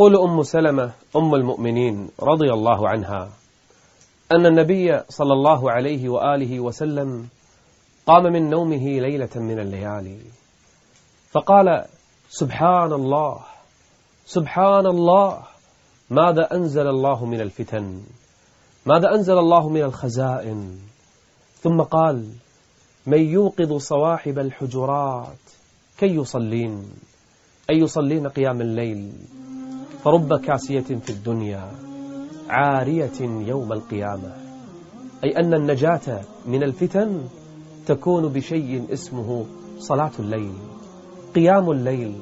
قول أم سلمة أم المؤمنين رضي الله عنها أن النبي صلى الله عليه وآله وسلم قام من نومه ليلة من الليالي. فقال سبحان الله سبحان الله ماذا أنزل الله من الفتن؟ ماذا أنزل الله من الخزائن؟ ثم قال من يوقظ صواحب الحجرات كي يصلين أي يصلين قيام الليل. فرب كاسية في الدنيا عارية يوم القيامة. أي أن النجاة من الفتن تكون بشيء اسمه صلاة الليل قيام الليل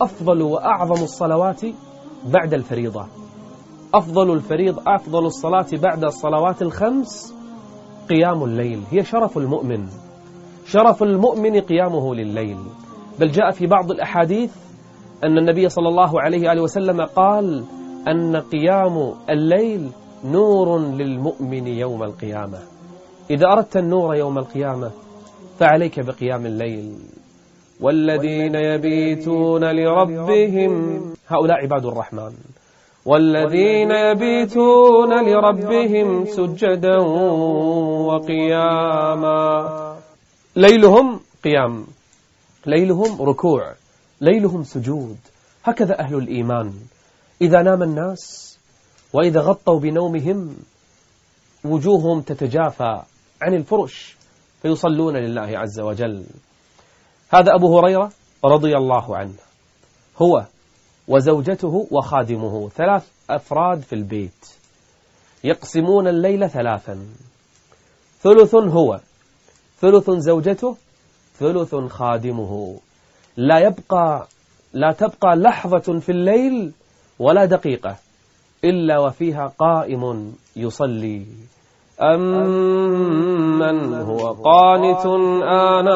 أفضل وأعظم الصلوات بعد الفريضة. أفضل الفريض أفضل الصلاة بعد الصلوات الخمس قيام الليل. هي شرف المؤمن. شرف المؤمن قيامه لليل. بل جاء في بعض الأحاديث أن النبي صلى الله عليه وآله وسلم قال أن قيام الليل نور للمؤمن يوم القيامة. إذا أردت النور يوم القيامة فعليك بقيام الليل. والذين يبيتون لربهم هؤلاء عباد الرحمن. والذين يبيتون لربهم سجدا وقياما. ليلهم قيام ليلهم ركوع. ليلهم سجود. هكذا أهل الإيمان. إذا نام الناس وإذا غطوا بنومهم وجوههم تتجافى عن الفرش فيصلون لله عز وجل. هذا أبو هريرة رضي الله عنه. هو وزوجته وخادمه ثلاث أفراد في البيت. يقسمون الليل ثلاثا. ثلث هو ثلث زوجته ثلث خادمه. لا يبقى لا تبقى لحظة في الليل ولا دقيقة إلا وفيها قائم يصلي. أمن هو قانت آناء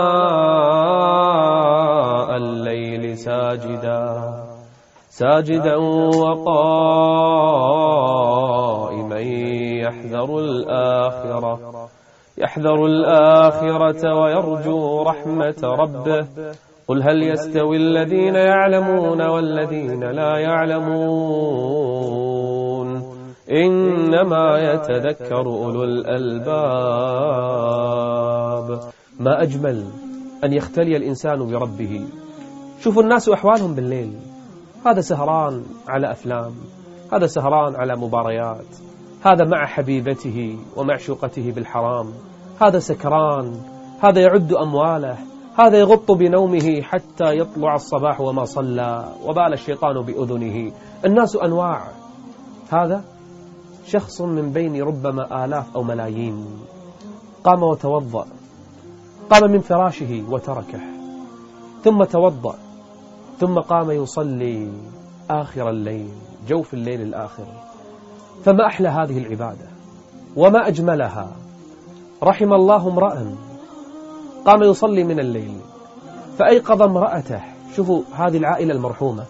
الليل ساجدا. ساجدا وقائما يحذر الآخرة. يحذر الآخرة ويرجو رحمة ربه. قل هل يستوي الذين يعلمون والذين لا يعلمون إنما يتذكر أولو الألباب ما أجمل أن يختلي الإنسان بربه شوفوا الناس أحوالهم بالليل هذا سهران على أفلام هذا سهران على مباريات هذا مع حبيبته ومعشوقته بالحرام هذا سكران هذا يعد أمواله هذا يغط بنومه حتى يطلع الصباح وما صلى وبال الشيطان بأذنه. الناس أنواع. هذا شخص من بين ربما آلاف أو ملايين. قام وتوضأ. قام من فراشه وتركه. ثم توضأ. ثم قام يصلي آخر الليل جوف الليل الآخر. فما أحلى هذه العبادة وما أجملها. رحم الله امرأ قام يصلي من الليل. فأيقظ امرأته. شوفوا هذه العائلة المرحومة.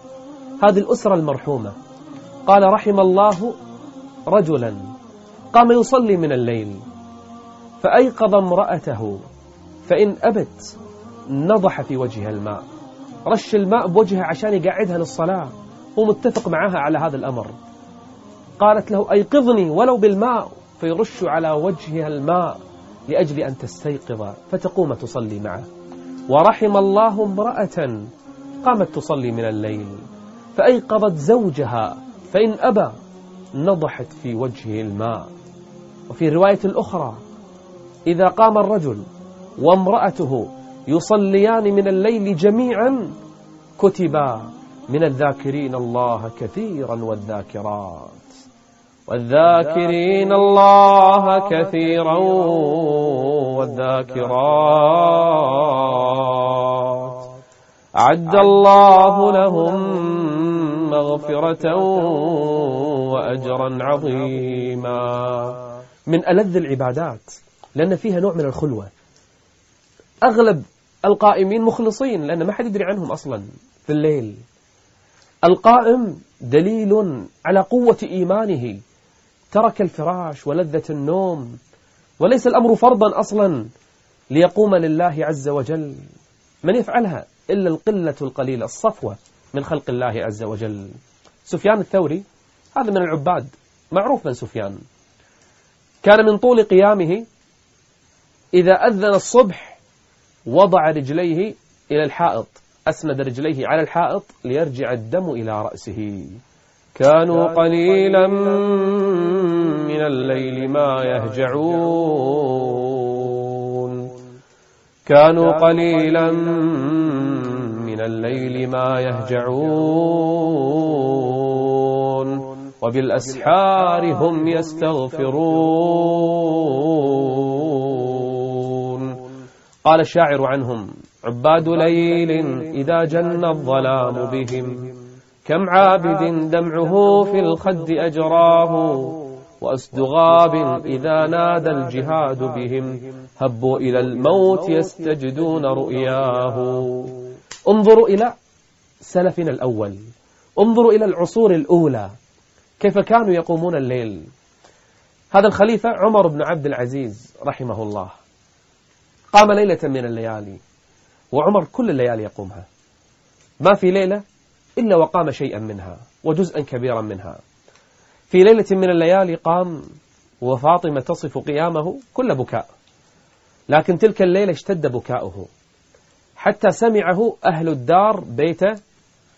هذه الأسرة المرحومة. قال رحم الله رجلا. قام يصلي من الليل. فأيقظ امرأته. فإن أبت نضح في وجهها الماء. رش الماء بوجهها عشان يقعدها للصلاة. هو متفق معها على هذا الأمر. قالت له أيقظني ولو بالماء. فيرش على وجهها الماء. لأجل أن تستيقظ فتقوم تصلي معه. ورحم الله امرأة قامت تصلي من الليل فأيقظت زوجها فإن أبى نضحت في وجهه الماء. وفي رواية الأخرى إذا قام الرجل وامرأته يصليان من الليل جميعا كتبا من الذاكرين الله كثيرا والذاكرات. والذاكرين الله كثيرا والذاكرات. أعد الله لهم مغفرة وأجرا عظيما. من ألذ العبادات لأن فيها نوع من الخلوة. أغلب القائمين مخلصين لأن ما حد يدري عنهم أصلا في الليل. القائم دليل على قوة إيمانه. ترك الفراش ولذة النوم وليس الأمر فرضا أصلا ليقوم لله عز وجل. من يفعلها؟ إلا القلة القليلة الصفوة من خلق الله عز وجل. سفيان الثوري هذا من العباد معروف من سفيان. كان من طول قيامه إذا أذن الصبح وضع رجليه إلى الحائط أسند رجليه على الحائط ليرجع الدم إلى رأسه. كانوا قليلا من الليل ما يهجعون. كانوا قليلا من الليل ما يهجعون. وبالأسحار هم يستغفرون. قال الشاعر عنهم عباد ليل إذا جن الظلام بهم. كم عابد دمعه في الخد أجراه وأصدغاب إذا نادى الجهاد بهم هبوا إلى الموت يستجدون رؤياه. انظروا إلى سلفنا الأول. انظروا إلى العصور الأولى. كيف كانوا يقومون الليل. هذا الخليفة عمر بن عبد العزيز رحمه الله. قام ليلة من الليالي. وعمر كل الليالي يقومها. ما في ليلة؟ إلا وقام شيئا منها وجزءا كبيرا منها. في ليلة من الليالي قام وفاطمة تصف قيامه كل بكاء. لكن تلك الليلة اشتد بكاؤه. حتى سمعه أهل الدار بيته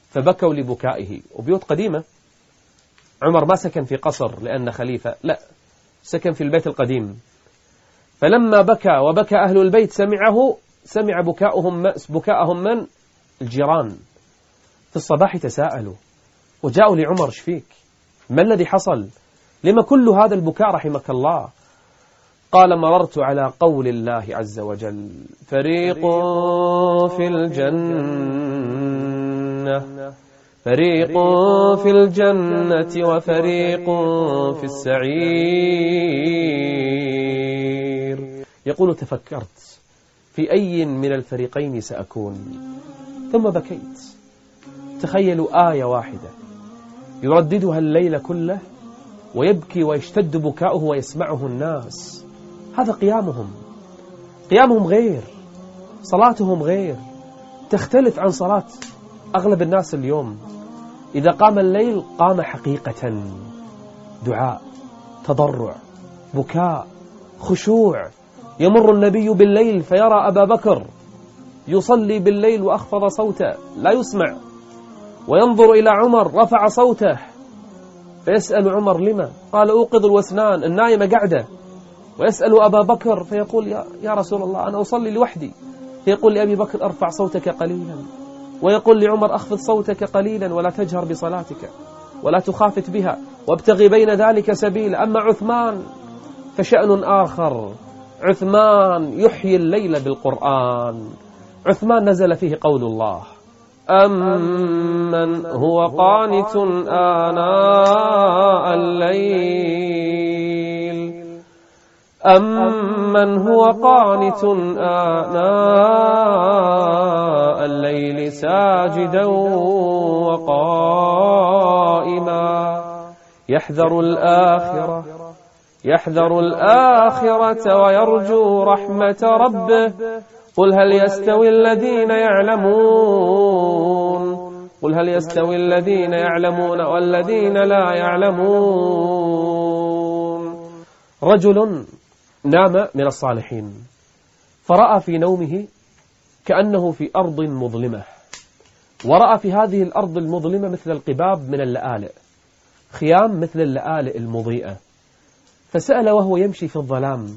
فبكوا لبكائه. وبيوت قديمة. عمر ما سكن في قصر لأن خليفة لا سكن في البيت القديم. فلما بكى وبكى أهل البيت سمعه سمع بكاؤهم بكاءهم من؟ الجيران. في الصباح تساءلوا وجاءوا لعمر شفيك ما الذي حصل؟ لما كل هذا البكاء رحمك الله؟ قال مررت على قول الله عز وجل فريق في الجنة فريق في الجنة وفريق في السعير. يقول تفكرت في أي من الفريقين سأكون؟ ثم بكيت. تخيلوا آية واحدة. يرددها الليل كله ويبكي ويشتد بكاؤه ويسمعه الناس. هذا قيامهم. قيامهم غير. صلاتهم غير. تختلف عن صلاة أغلب الناس اليوم. إذا قام الليل قام حقيقة. دعاء تضرع بكاء خشوع. يمر النبي بالليل فيرى أبا بكر يصلي بالليل وأخفض صوته. لا يسمع. وينظر إلى عمر رفع صوته. فيسأل عمر لما؟ قال أوقظ الوسنان النايمة قعدة ويسأل أبا بكر فيقول يا, رسول الله أنا أصلي لوحدي. فيقول لأبي بكر أرفع صوتك قليلا. ويقول لعمر أخفض صوتك قليلا ولا تجهر بصلاتك ولا تخافت بها وابتغي بين ذلك سبيل. أما عثمان فشأن آخر. عثمان يحيي الليل بالقرآن. عثمان نزل فيه قول الله. أمن هو قانت آناء الليل أمن هو قانت آناء الليل ساجدا وقائما يحذر الآخرة يحذر الآخرة ويرجو رحمة ربه قل هل يستوي الذين يعلمون؟ قل هل يستوي الذين يعلمون والذين لا يعلمون. رجل نام من الصالحين فرأى في نومه كأنه في أرض مظلمة. ورأى في هذه الأرض المظلمة مثل القباب من اللآلئ خيام مثل اللآلئ المضيئة. فسأل وهو يمشي في الظلام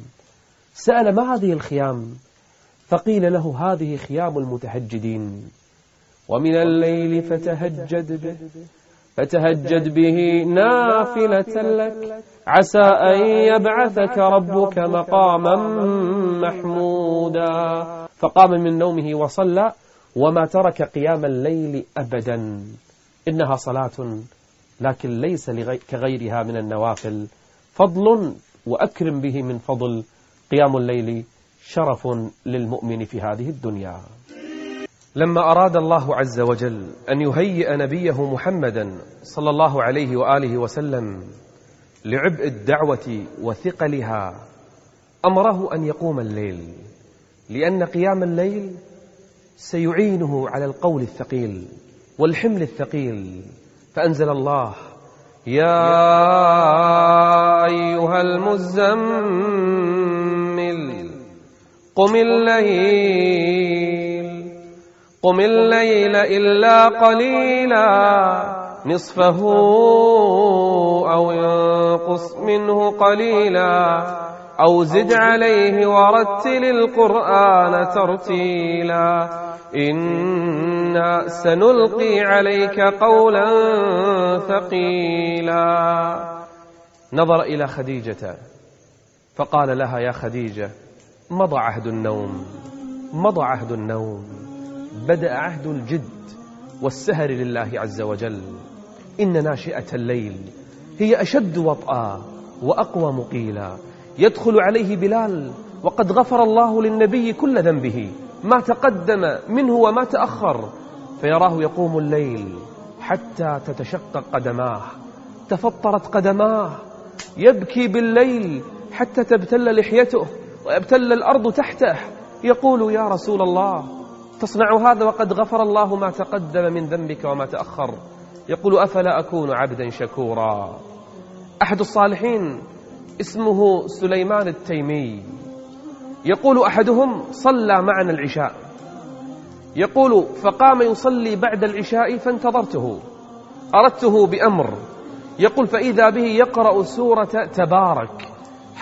سأل ما هذه الخيام؟ فقيل له هذه خيام المتهجدين. ومن الليل فتهجد به فتهجد به نافلة لك. عسى أن يبعثك ربك مقاما محمودا. فقام من نومه وصلى وما ترك قيام الليل أبدا. إنها صلاة لكن ليس كغيرها من النوافل. فضل وأكرم به من فضل قيام الليل شرف للمؤمن في هذه الدنيا. لما أراد الله عز وجل أن يهيئ نبيه محمدا صلى الله عليه وآله وسلم لعبء الدعوة وثقلها أمره أن يقوم الليل لأن قيام الليل سيعينه على القول الثقيل والحمل الثقيل فأنزل الله يا أيها المزمل قم الليل قم الليل إلا قليلا نصفه أو ينقص منه قليلا أو زد عليه ورتل القرآن ترتيلا. إنا سنلقي عليك قولا ثقيلا. نظر إلى خديجة فقال لها يا خديجة مضى عهد النوم مضى عهد النوم بدأ عهد الجد والسهر لله عز وجل. إن ناشئة الليل هي أشد وطأ وأقوى مقيلا. يدخل عليه بلال وقد غفر الله للنبي كل ذنبه ما تقدم منه وما تأخر. فيراه يقوم الليل حتى تتشقق قدماه. تفطرت قدماه يبكي بالليل حتى تبتل لحيته. ويبتل الأرض تحته. يقول يا رسول الله تصنع هذا وقد غفر الله ما تقدم من ذنبك وما تأخر. يقول أفلا أكون عبدا شكورا؟ أحد الصالحين اسمه سليمان التيمي. يقول أحدهم صلى معنا العشاء. يقول فقام يصلي بعد العشاء فانتظرته. أردته بأمر. يقول فإذا به يقرأ سورة تبارك.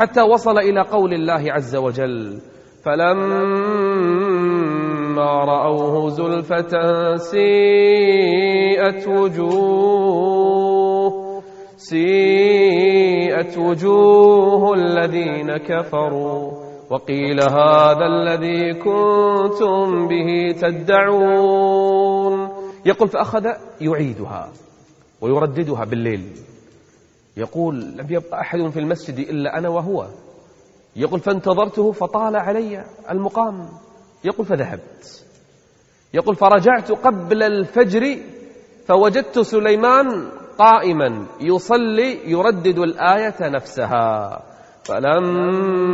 حتى وصل إلى قول الله عز وجل. فلما رأوه زلفة سيئت وجوه سيئت وجوه الذين كفروا. وقيل هذا الذي كنتم به تدعون. يقول فأخذ يعيدها ويرددها بالليل. يقول لم يبقى أحد في المسجد إلا أنا وهو. يقول فانتظرته فطال علي المقام. يقول فذهبت. يقول فرجعت قبل الفجر فوجدت سليمان قائما يصلي يردد الآية نفسها. فلما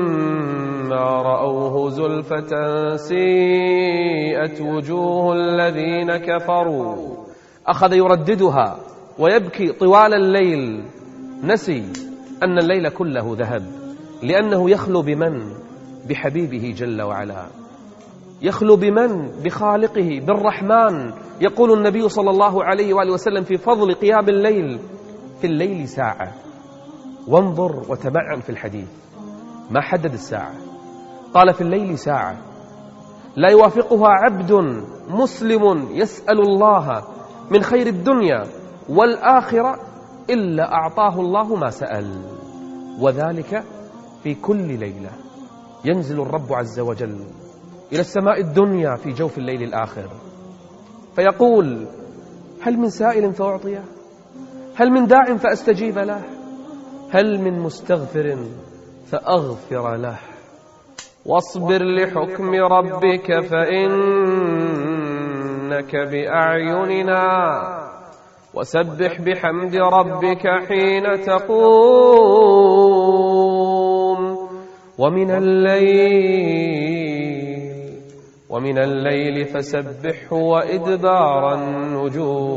رأوه زلفة سيئت وجوه الذين كفروا أخذ يرددها ويبكي طوال الليل. نسي أن الليل كله ذهب لأنه يخلو بمن؟ بحبيبه جل وعلا. يخلو بمن؟ بخالقه بالرحمن. يقول النبي صلى الله عليه وآله وسلم في فضل قيام الليل في الليل ساعة. وانظر وتمعن في الحديث. ما حدد الساعة؟ قال في الليل ساعة. لا يوافقها عبد مسلم يسأل الله من خير الدنيا والآخرة إلا أعطاه الله ما سأل. وذلك في كل ليلة. ينزل الرب عز وجل إلى السماء الدنيا في جوف الليل الآخر. فيقول هل من سائل فأعطيه؟ هل من داع فأستجيب له؟ هل من مستغفر فأغفر له؟ واصبر لحكم ربك فإنك بأعيننا. وسبح بحمد ربك حين تقوم. ومن الليل ومن الليل فسبحه وإدبار النجوم.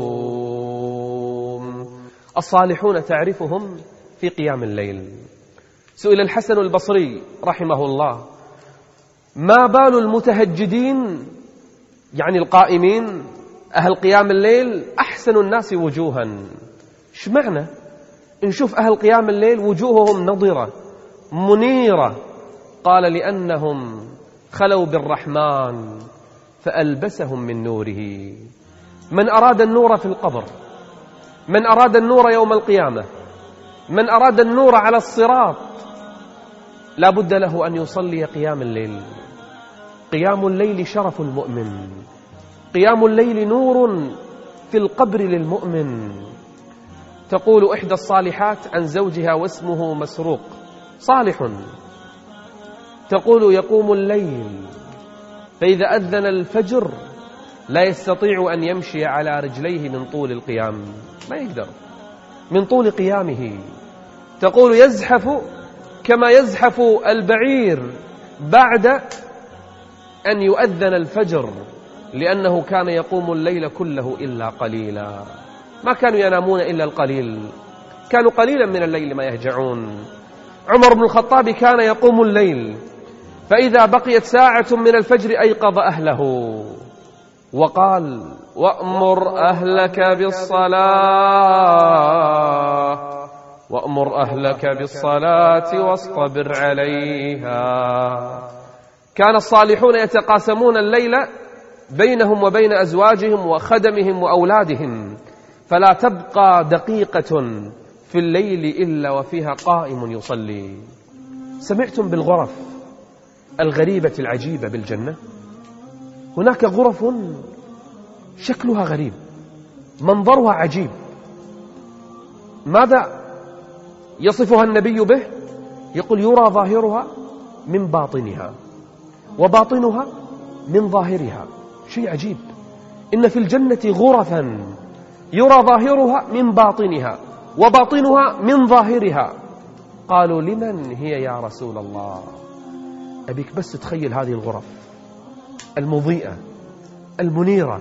الصالحون تعرفهم في قيام الليل. سئل الحسن البصري رحمه الله ما بال المتهجدين يعني القائمين أهل قيام الليل أحسن الناس وجوها. إيش معنى؟ نشوف أهل قيام الليل وجوههم نضرة منيرة. قال لأنهم خلوا بالرحمن فألبسهم من نوره. من أراد النور في القبر من أراد النور يوم القيامة من أراد النور على الصراط لا بد له أن يصلي قيام الليل. قيام الليل شرف المؤمن. قيام الليل نور في القبر للمؤمن. تقول إحدى الصالحات عن زوجها واسمه مسروق. صالح. تقول يقوم الليل. فإذا أذن الفجر لا يستطيع أن يمشي على رجليه من طول القيام. ما يقدر. من طول قيامه. تقول يزحف كما يزحف البعير بعد أن يؤذن الفجر. لأنه كان يقوم الليل كله إلا قليلا. ما كانوا ينامون إلا القليل. كانوا قليلا من الليل ما يهجعون. عمر بن الخطاب كان يقوم الليل. فإذا بقيت ساعة من الفجر أيقظ أهله. وقال وأمر أهلك بالصلاة. وأمر أهلك بالصلاة واصطبر عليها. كان الصالحون يتقاسمون الليل بينهم وبين أزواجهم وخدمهم وأولادهم فلا تبقى دقيقة في الليل إلا وفيها قائم يصلي. سمعتم بالغرف الغريبة العجيبة بالجنة؟ هناك غرف شكلها غريب منظرها عجيب. ماذا يصفها النبي به؟ يقول يرى ظاهرها من باطنها وباطنها من ظاهرها. شيء عجيب. إن في الجنة غرفا يرى ظاهرها من باطنها وباطنها من ظاهرها. قالوا لمن هي يا رسول الله؟ أبيك بس تخيل هذه الغرف. المضيئة المنيرة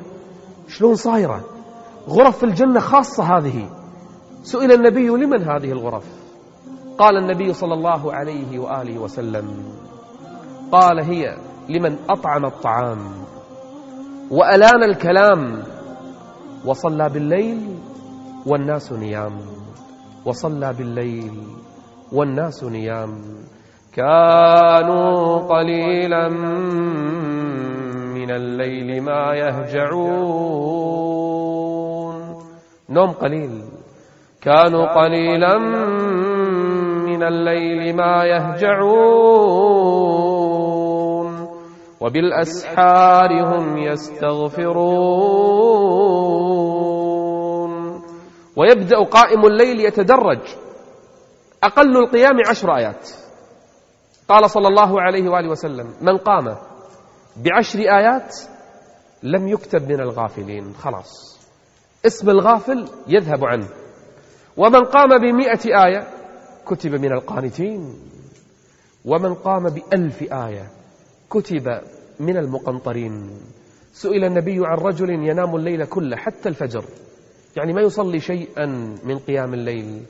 شلون صايرة؟ غرف في الجنة خاصة هذه. سئل النبي لمن هذه الغرف؟ قال النبي صلى الله عليه وآله وسلم قال هي لمن أطعم الطعام. وألان الكلام وصلى بالليل والناس نيام وصلى بالليل والناس نيام كانوا قليلا من الليل ما يهجعون. نوم قليل. كانوا قليلا من الليل ما يهجعون. وبالأسحار هم يستغفرون. ويبدأ قائم الليل يتدرج. أقل القيام عشر آيات. قال صلى الله عليه وآله وسلم من قام بعشر آيات لم يكتب من الغافلين. خلاص. اسم الغافل يذهب عنه. ومن قام بمئة آية كتب من القانتين. ومن قام بألف آية كتب من المقنطرين. سئل النبي عن رجل ينام الليل كله حتى الفجر. يعني ما يصلي شيئا من قيام الليل.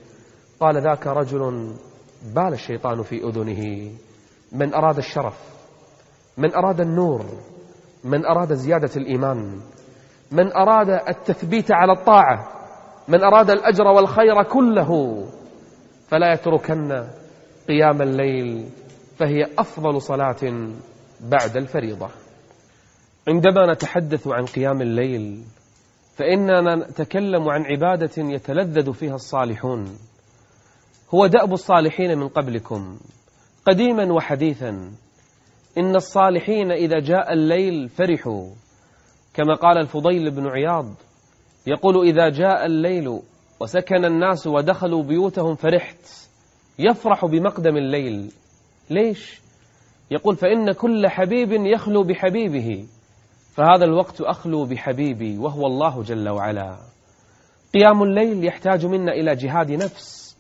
قال ذاك رجل بال الشيطان في أذنه. من أراد الشرف. من أراد النور. من أراد زيادة الإيمان. من أراد التثبيت على الطاعة. من أراد الأجر والخير كله. فلا يتركن قيام الليل. فهي أفضل صلاة بعد الفريضة. عندما نتحدث عن قيام الليل فإننا نتكلم عن عبادة يتلذذ فيها الصالحون. هو دأب الصالحين من قبلكم. قديما وحديثا إن الصالحين إذا جاء الليل فرحوا. كما قال الفضيل بن عياض يقول إذا جاء الليل وسكن الناس ودخلوا بيوتهم فرحت. يفرح بمقدم الليل. ليش؟ يقول فإن كل حبيب يخلو بحبيبه فهذا الوقت أخلو بحبيبي وهو الله جل وعلا. قيام الليل يحتاج منا إلى جهاد نفس.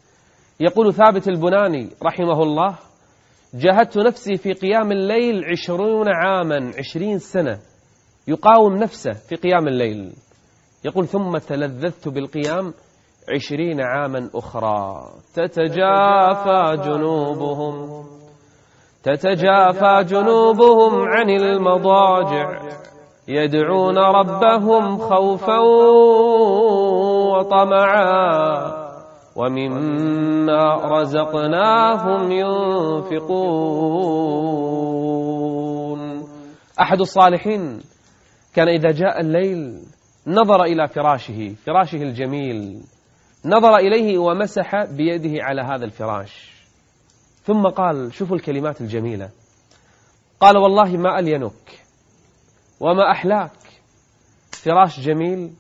يقول ثابت البناني رحمه الله جاهدت نفسي في قيام الليل عشرون عاما عشرين سنة يقاوم نفسه في قيام الليل. يقول ثم تلذذت بالقيام عشرين عاما أخرى تتجافى جنوبهم. تتجافى جنوبهم عن المضاجع. يدعون ربهم خوفا وطمعا. ومما رزقناهم ينفقون. أحد الصالحين كان إذا جاء الليل نظر إلى فراشه فراشه الجميل. نظر إليه ومسح بيده على هذا الفراش. ثم قال شوفوا الكلمات الجميلة. قال والله ما ألينك وما أحلاك. فراش جميل.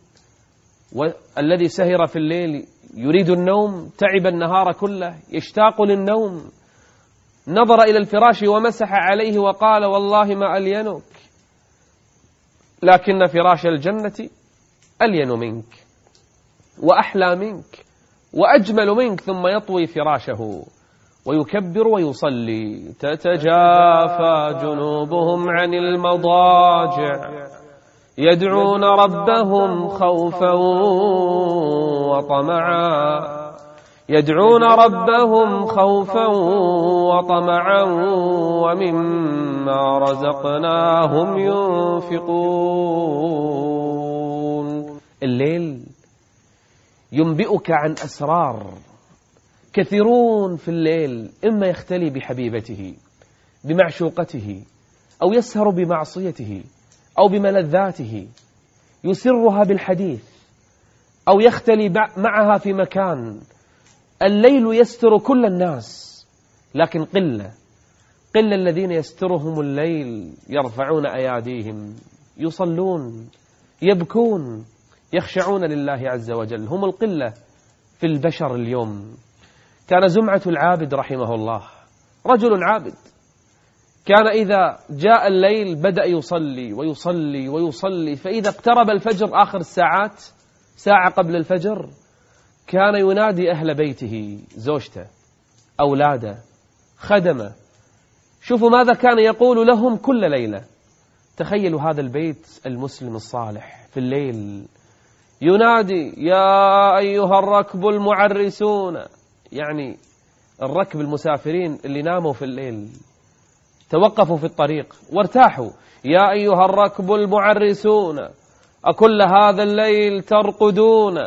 والذي سهر في الليل يريد النوم تعب النهار كله يشتاق للنوم. نظر إلى الفراش ومسح عليه وقال والله ما ألينك. لكن فراش الجنة ألين منك وأحلى منك وأجمل منك ثم يطوي فراشه. ويكبر ويصلي. تتجافى جنوبهم عن المضاجع. يدعون ربهم خوفا وطمعا. يدعون ربهم خوفا وطمعا. ومما رزقناهم ينفقون. الليل ينبئك عن أسرار. كثيرون في الليل إما يختلي بحبيبته بمعشوقته أو يسهر بمعصيته أو بملذاته. يسرها بالحديث أو يختلي معها في مكان. الليل يستر كل الناس لكن قلة قلة الذين يسترهم الليل يرفعون أياديهم يصلون يبكون يخشعون لله عز وجل. هم القلة في البشر اليوم. كان زمعة العابد رحمه الله. رجل عابد. كان إذا جاء الليل بدأ يصلي ويصلي ويصلي فإذا اقترب الفجر آخر الساعات ساعة قبل الفجر كان ينادي أهل بيته زوجته أولاده خدمه. شوفوا ماذا كان يقول لهم كل ليلة. تخيلوا هذا البيت المسلم الصالح في الليل. ينادي يا أيها الركب المعرسون يعني الركب المسافرين اللي ناموا في الليل توقفوا في الطريق وارتاحوا. يا أيها الركب المعرسون أكل هذا الليل ترقدون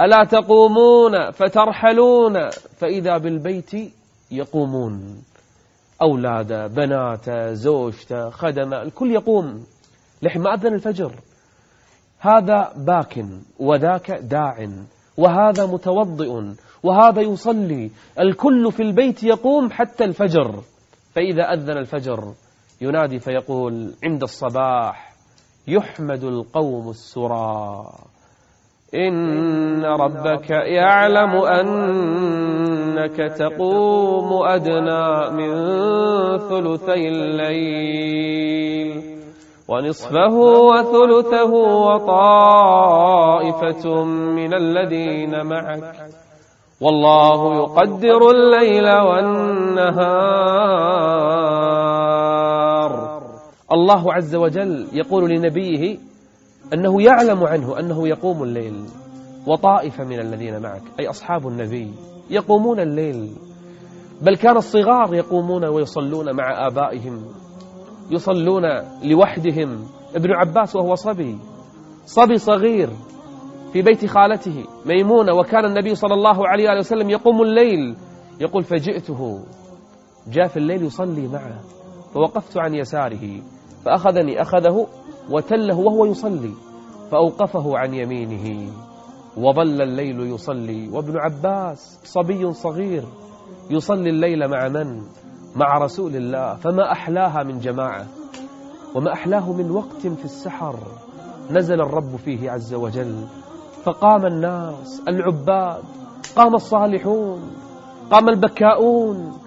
ألا تقومون فترحلون؟ فإذا بالبيت يقومون. أولاده بناته زوجته خدمه الكل يقوم. لحما أذن الفجر. هذا باك وذاك داع وهذا متوضئ. وهذا يصلي. الكل في البيت يقوم حتى الفجر. فإذا أذن الفجر ينادي فيقول عند الصباح يحمد القوم السرى. إن ربك يعلم أنك تقوم أدنى من ثلثي الليل. ونصفه وثلثه وطائفة من الذين معك. والله يقدر الليل والنهار. الله عز وجل يقول لنبيه أنه يعلم عنه أنه يقوم الليل. وطائفة من الذين معك أي أصحاب النبي يقومون الليل. بل كان الصغار يقومون ويصلون مع آبائهم يصلون لوحدهم. ابن عباس وهو صبي صبي صغير. في بيت خالته ميمونة وكان النبي صلى الله عليه وسلم يقوم الليل. يقول فجئته. جاء في الليل يصلي معه. فوقفت عن يساره فأخذني أخذه وتله وهو يصلي. فأوقفه عن يمينه. وظل الليل يصلي. وابن عباس صبي صغير يصلي الليل مع من؟ مع رسول الله. فما أحلاها من جماعة. وما أحلاه من وقت في السحر. نزل الرب فيه عز وجل. فقام الناس العباد قام الصالحون قام البكاؤون.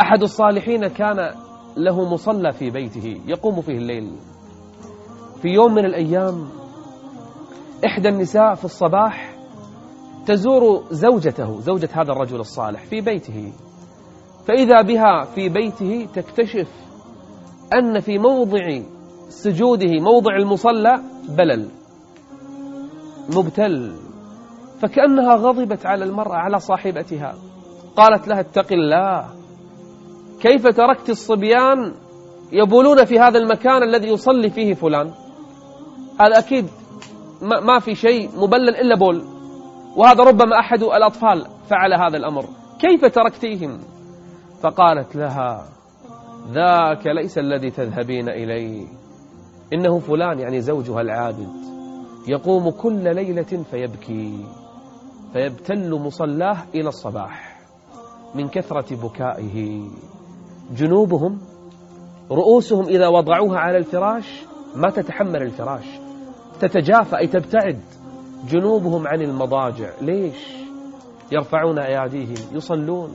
أحد الصالحين كان له مصلى في بيته يقوم فيه الليل. في يوم من الأيام إحدى النساء في الصباح تزور زوجته زوجة هذا الرجل الصالح في بيته. فإذا بها في بيته تكتشف أن في موضع سجوده موضع المصلى بلل. مبتل فكأنها غضبت على المرأة على صاحبتها. قالت لها اتق الله. كيف تركت الصبيان يبولون في هذا المكان الذي يصلي فيه فلان؟ هذا أكيد ما في شيء مبلل إلا بول. وهذا ربما أحد الأطفال فعل هذا الأمر. كيف تركتيهم؟ فقالت لها ذاك ليس الذي تذهبين إليه. إنه فلان يعني زوجها العابد. يقوم كل ليلة فيبكي فيبتل مصلاه إلى الصباح من كثرة بكائه. جنوبهم رؤوسهم إذا وضعوها على الفراش ما تتحمل الفراش. تتجافى أي تبتعد. جنوبهم عن المضاجع. ليش؟ يرفعون أياديهم يصلون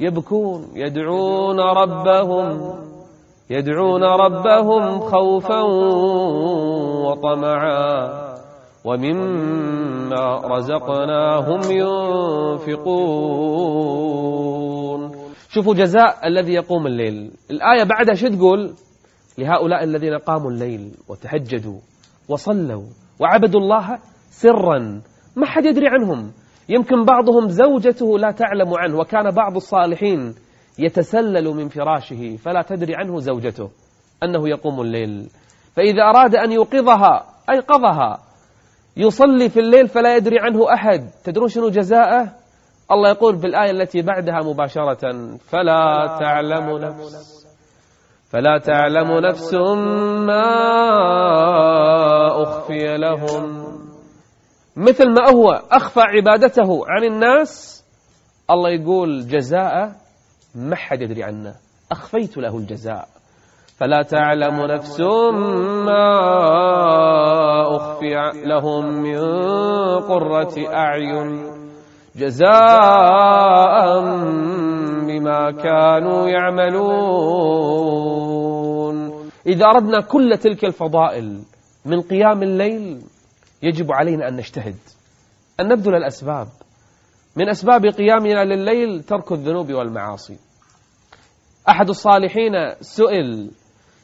يبكون يدعون ربهم يدعون ربهم خوفا وطمعا. ومما رزقناهم ينفقون. شوفوا جزاء الذي يقوم الليل. الآية بعدها شو تقول؟ لهؤلاء الذين قاموا الليل وتهجدوا وصلوا وعبدوا الله سرا. ما حد يدري عنهم. يمكن بعضهم زوجته لا تعلم عنه وكان بعض الصالحين يتسلل من فراشه فلا تدري عنه زوجته أنه يقوم الليل. فإذا أراد أن يوقظها أيقظها. يصلي في الليل فلا يدري عنه أحد. تدرون شنو جزاءه؟ الله يقول بالآية التي بعدها مباشرة فلا تعلم نفس. فلا تعلم نفس ما أخفي لهم. مثل ما هو أخفى عبادته عن الناس الله يقول جزاء ما حد يدري عنه. أخفيت له الجزاء. فلا تعلم نفس ما أخفي لهم من قرة أعين جزاء بما كانوا يعملون. إذا أردنا كل تلك الفضائل من قيام الليل يجب علينا أن نجتهد أن نبذل الأسباب. من أسباب قيامنا لليل ترك الذنوب والمعاصي. أحد الصالحين سئل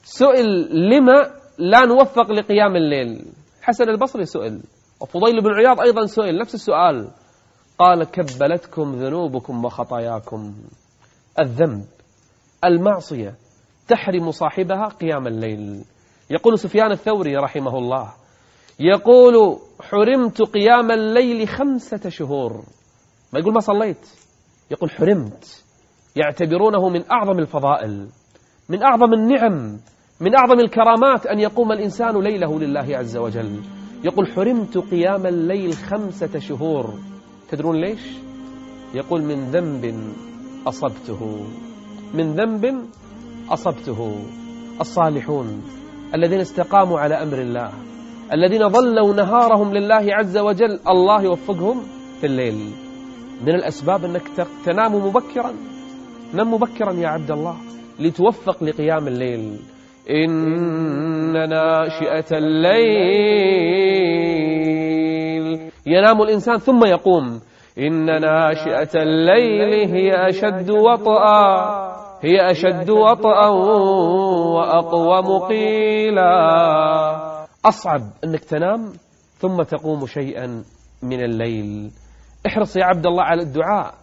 سئل لما لا نوفق لقيام الليل. حسن البصري سئل وفضيل بن عياض أيضا سئل نفس السؤال. قال كبلتكم ذنوبكم وخطاياكم. الذنب المعصية تحرم صاحبها قيام الليل. يقول سفيان الثوري رحمه الله يقول حرمت قيام الليل خمسة شهور. ما يقول ما صليت؟ يقول حرمت. يعتبرونه من أعظم الفضائل من أعظم النعم. من أعظم الكرامات أن يقوم الإنسان ليله لله عز وجل. يقول حرمت قيام الليل خمسة شهور. تدرون ليش؟ يقول من ذنب أصبته. من ذنب أصبته. الصالحون الذين استقاموا على أمر الله الذين ظلوا نهارهم لله عز وجل الله يوفقهم في الليل. من الأسباب أنك تنام مبكرا. نم مبكرا يا عبد الله لتوفق لقيام الليل. إن ناشئة الليل. ينام الإنسان ثم يقوم. إن ناشئة الليل هي أشد وطأ. هي أشد وطأ وأقوم قيلا أصعب أنك تنام ثم تقوم شيئا من الليل. احرص يا عبد الله على الدعاء.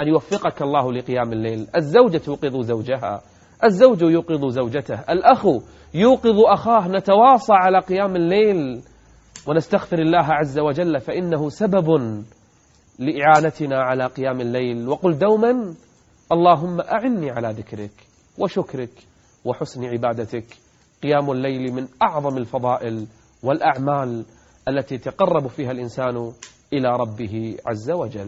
أن يوفقك الله لقيام الليل. الزوجة توقظ زوجها. الزوج يوقظ زوجته. الأخ يوقظ أخاه. نتواصى على قيام الليل. ونستغفر الله عز وجل فإنه سبب لإعانتنا على قيام الليل. وقل دوما اللهم أعني على ذكرك وشكرك وحسن عبادتك. قيام الليل من أعظم الفضائل والأعمال التي تقرب فيها الإنسان إلى ربه عز وجل.